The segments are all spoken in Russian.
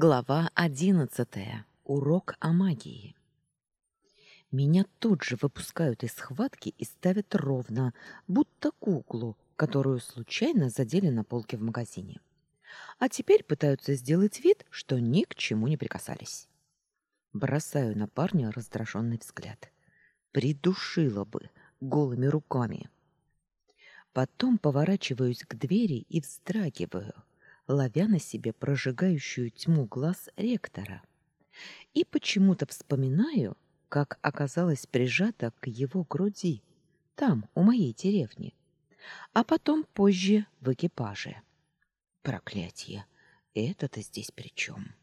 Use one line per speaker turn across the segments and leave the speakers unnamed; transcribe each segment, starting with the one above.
Глава одиннадцатая. Урок о магии. Меня тут же выпускают из схватки и ставят ровно, будто куклу, которую случайно задели на полке в магазине. А теперь пытаются сделать вид, что ни к чему не прикасались. Бросаю на парня раздраженный взгляд. Придушила бы голыми руками. Потом поворачиваюсь к двери и вздрагиваю — ловя на себе прожигающую тьму глаз ректора. И почему-то вспоминаю, как оказалась прижата к его груди, там, у моей деревни, а потом позже в экипаже. Проклятие! Это-то здесь при чем?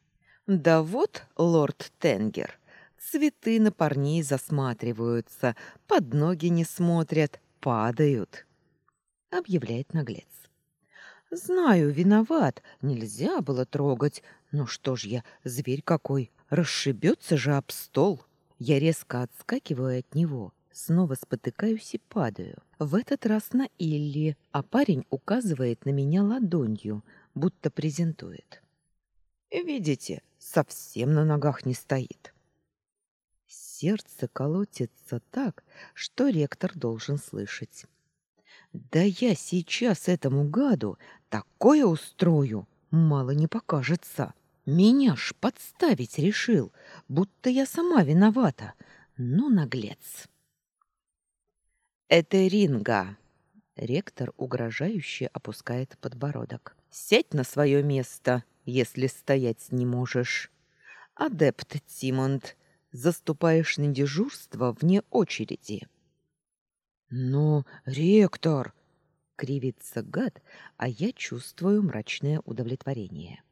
Да вот, лорд Тенгер, цветы на парней засматриваются, под ноги не смотрят, падают, объявляет наглец. Знаю, виноват, нельзя было трогать. Но что ж я, зверь какой, расшибется же об стол. Я резко отскакиваю от него, снова спотыкаюсь и падаю. В этот раз на Илли, а парень указывает на меня ладонью, будто презентует. Видите, совсем на ногах не стоит. Сердце колотится так, что ректор должен слышать. Да я сейчас этому гаду такое устрою, мало не покажется. Меня ж подставить решил, будто я сама виновата. Ну, наглец. Это Ринга. Ректор угрожающе опускает подбородок. Сядь на свое место, если стоять не можешь. Адепт Тимонд, заступаешь на дежурство вне очереди. «Но, ректор!» — кривится гад, а я чувствую мрачное удовлетворение.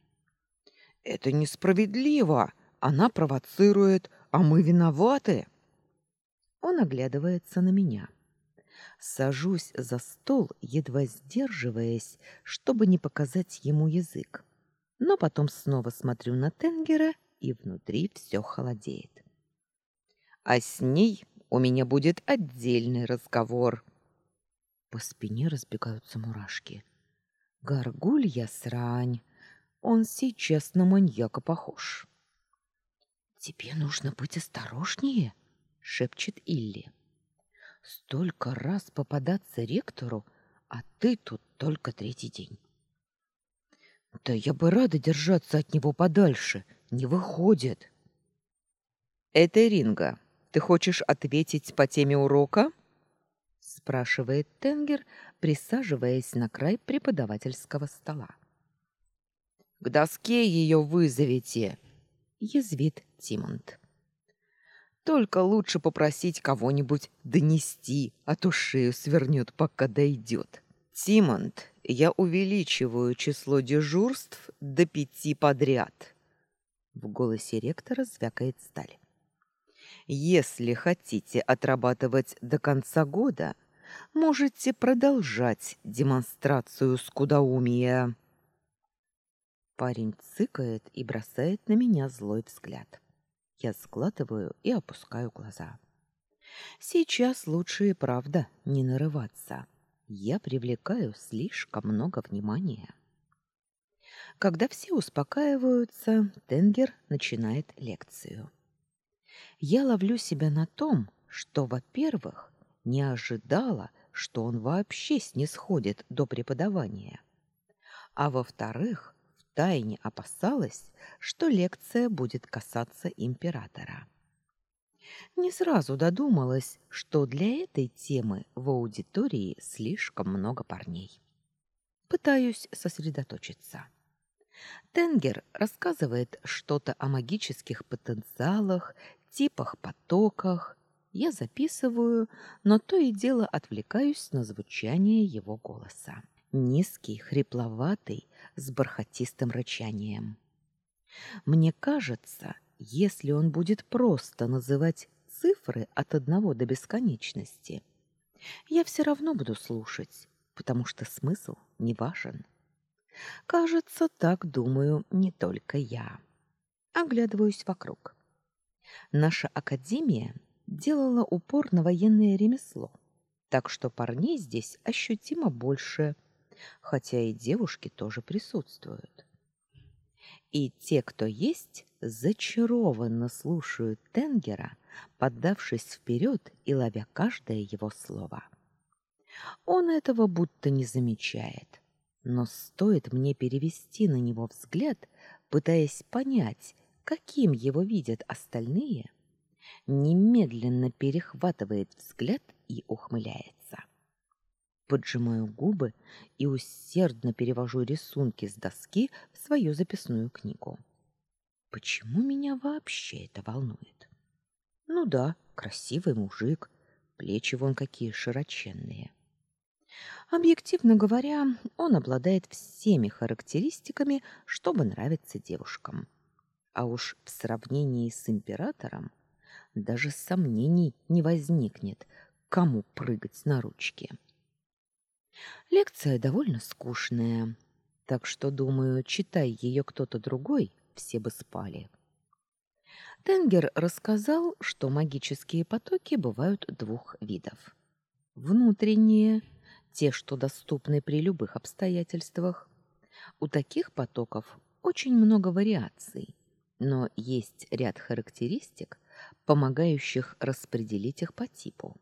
«Это несправедливо! Она провоцирует, а мы виноваты!» Он оглядывается на меня. Сажусь за стол, едва сдерживаясь, чтобы не показать ему язык. Но потом снова смотрю на Тенгера, и внутри все холодеет. А с ней у меня будет отдельный разговор. По спине разбегаются мурашки. Горгулья срань. Он сейчас на маньяка похож. Тебе нужно быть осторожнее, шепчет Илли. Столько раз попадаться ректору, а ты тут только третий день. Да я бы рада держаться от него подальше, не выходит. Это Ринга. Ты хочешь ответить по теме урока? спрашивает Тенгер, присаживаясь на край преподавательского стола. К доске ее вызовите, язвит Тимонт. Только лучше попросить кого-нибудь донести, а то шею свернет, пока дойдет. Тимонт, я увеличиваю число дежурств до пяти подряд. В голосе ректора звякает сталь. Если хотите отрабатывать до конца года, можете продолжать демонстрацию скудоумия. Парень цыкает и бросает на меня злой взгляд. Я сглатываю и опускаю глаза. Сейчас лучше и правда не нарываться. Я привлекаю слишком много внимания. Когда все успокаиваются, Тенгер начинает лекцию я ловлю себя на том, что, во-первых, не ожидала, что он вообще снисходит до преподавания, а во-вторых, втайне опасалась, что лекция будет касаться императора. Не сразу додумалась, что для этой темы в аудитории слишком много парней. Пытаюсь сосредоточиться. Тенгер рассказывает что-то о магических потенциалах, типах, потоках. Я записываю, но то и дело отвлекаюсь на звучание его голоса. Низкий, хрипловатый, с бархатистым рычанием. Мне кажется, если он будет просто называть цифры от одного до бесконечности, я все равно буду слушать, потому что смысл не важен. Кажется, так думаю не только я. Оглядываюсь вокруг. Наша академия делала упор на военное ремесло, так что парней здесь ощутимо больше, хотя и девушки тоже присутствуют. И те, кто есть, зачарованно слушают Тенгера, поддавшись вперед и ловя каждое его слово. Он этого будто не замечает, но стоит мне перевести на него взгляд, пытаясь понять, каким его видят остальные, немедленно перехватывает взгляд и ухмыляется. Поджимаю губы и усердно перевожу рисунки с доски в свою записную книгу. Почему меня вообще это волнует? Ну да, красивый мужик, плечи вон какие широченные. Объективно говоря, он обладает всеми характеристиками, чтобы нравиться девушкам. А уж в сравнении с императором даже сомнений не возникнет, кому прыгать на ручки. Лекция довольно скучная, так что, думаю, читай ее кто-то другой, все бы спали. Тенгер рассказал, что магические потоки бывают двух видов. Внутренние, те, что доступны при любых обстоятельствах. У таких потоков очень много вариаций, но есть ряд характеристик, помогающих распределить их по типу.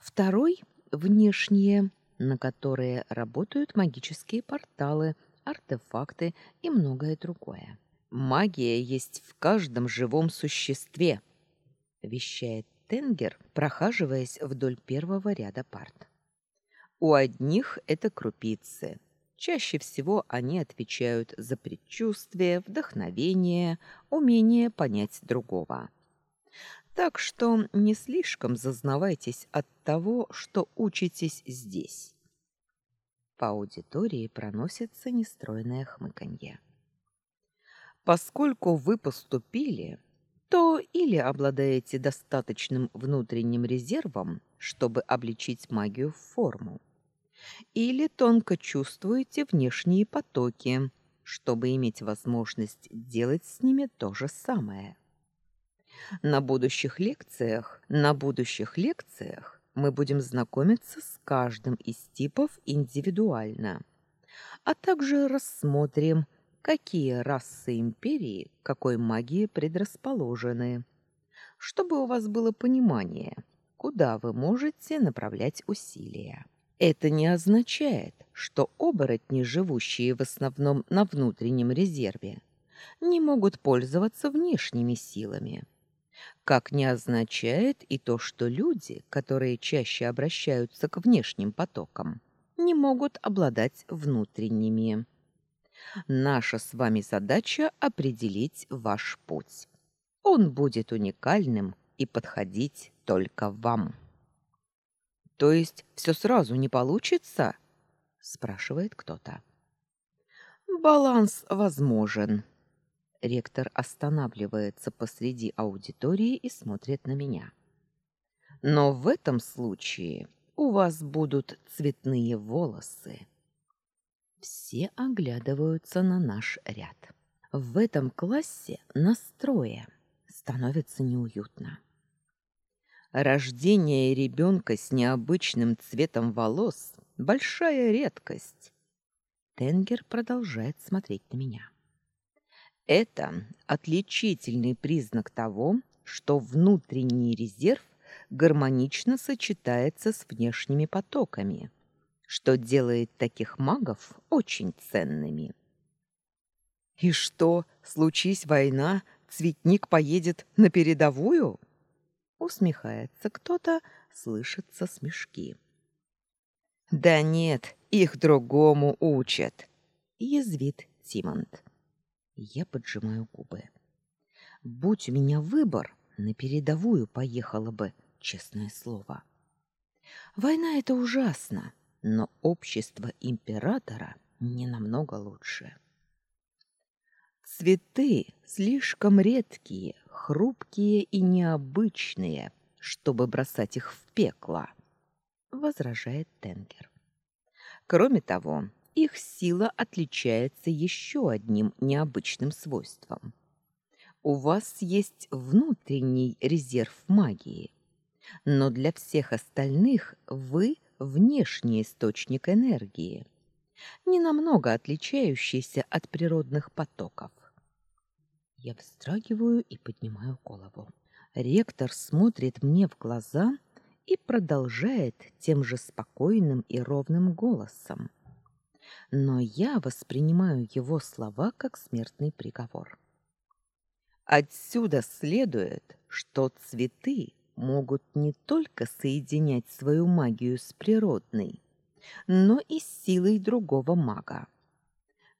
Второй — внешние, на которые работают магические порталы, артефакты и многое другое. «Магия есть в каждом живом существе», — вещает Тенгер, прохаживаясь вдоль первого ряда парт. «У одних это крупицы. Чаще всего они отвечают за предчувствие, вдохновение, умение понять другого. Так что не слишком зазнавайтесь от того, что учитесь здесь. По аудитории проносится нестройное хмыканье. Поскольку вы поступили, то или обладаете достаточным внутренним резервом, чтобы обличить магию в форму, или тонко чувствуете внешние потоки, чтобы иметь возможность делать с ними то же самое. На будущих лекциях, на будущих лекциях мы будем знакомиться с каждым из типов индивидуально, а также рассмотрим, какие расы империи какой магии предрасположены, чтобы у вас было понимание, куда вы можете направлять усилия. Это не означает, что оборотни, живущие в основном на внутреннем резерве, не могут пользоваться внешними силами. Как не означает и то, что люди, которые чаще обращаются к внешним потокам, не могут обладать внутренними. Наша с вами задача определить ваш путь. Он будет уникальным и подходить только вам. То есть все сразу не получится? спрашивает кто-то. Баланс возможен, Ректор останавливается посреди аудитории и смотрит на меня. Но в этом случае у вас будут цветные волосы. Все оглядываются на наш ряд. В этом классе настроя становится неуютно. Рождение ребенка с необычным цветом волос — большая редкость. Тенгер продолжает смотреть на меня. Это отличительный признак того, что внутренний резерв гармонично сочетается с внешними потоками, что делает таких магов очень ценными. И что, случись война, цветник поедет на передовую? Усмехается кто-то, слышатся смешки. Да нет, их другому учат, язвит Тимонт. Я поджимаю губы. Будь у меня выбор, на передовую поехала бы, честное слово. Война это ужасно, но общество императора не намного лучше. Цветы слишком редкие, хрупкие и необычные, чтобы бросать их в пекло, возражает Тенгер. Кроме того, их сила отличается еще одним необычным свойством. У вас есть внутренний резерв магии, но для всех остальных вы внешний источник энергии, не намного отличающийся от природных потоков. Я вздрагиваю и поднимаю голову. Ректор смотрит мне в глаза и продолжает тем же спокойным и ровным голосом. Но я воспринимаю его слова как смертный приговор. Отсюда следует, что цветы могут не только соединять свою магию с природной, но и с силой другого мага.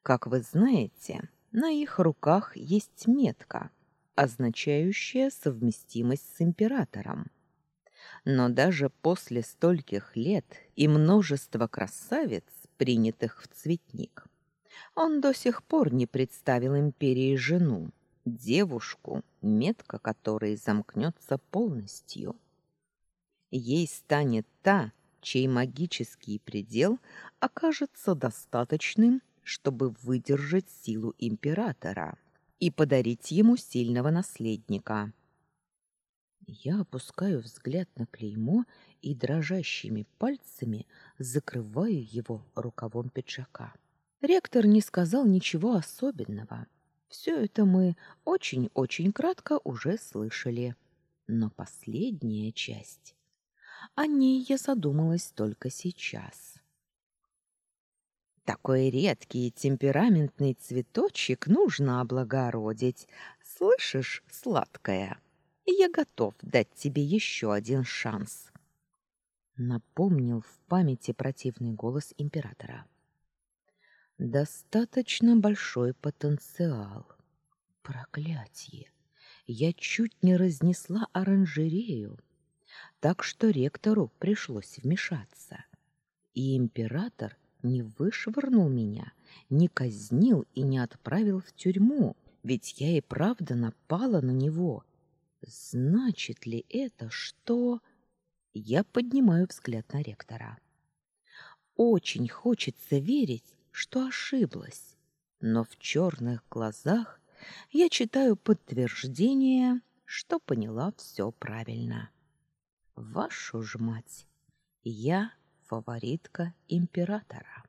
Как вы знаете, на их руках есть метка, означающая совместимость с императором. Но даже после стольких лет и множества красавиц, принятых в цветник, он до сих пор не представил империи жену, девушку, метка которой замкнется полностью. Ей станет та, чей магический предел окажется достаточным, чтобы выдержать силу императора и подарить ему сильного наследника. Я опускаю взгляд на клеймо и дрожащими пальцами закрываю его рукавом пиджака. Ректор не сказал ничего особенного. Все это мы очень-очень кратко уже слышали. Но последняя часть... О ней я задумалась только сейчас. Такой редкий темпераментный цветочек нужно облагородить. Слышишь, сладкая? Я готов дать тебе еще один шанс. Напомнил в памяти противный голос императора. Достаточно большой потенциал. Проклятие! Я чуть не разнесла оранжерею, так что ректору пришлось вмешаться. И император не вышвырнул меня, не казнил и не отправил в тюрьму, ведь я и правда напала на него. Значит ли это, что... Я поднимаю взгляд на ректора. Очень хочется верить, что ошиблась, но в черных глазах я читаю подтверждение, что поняла все правильно. Вашу ж мать, я фаворитка императора.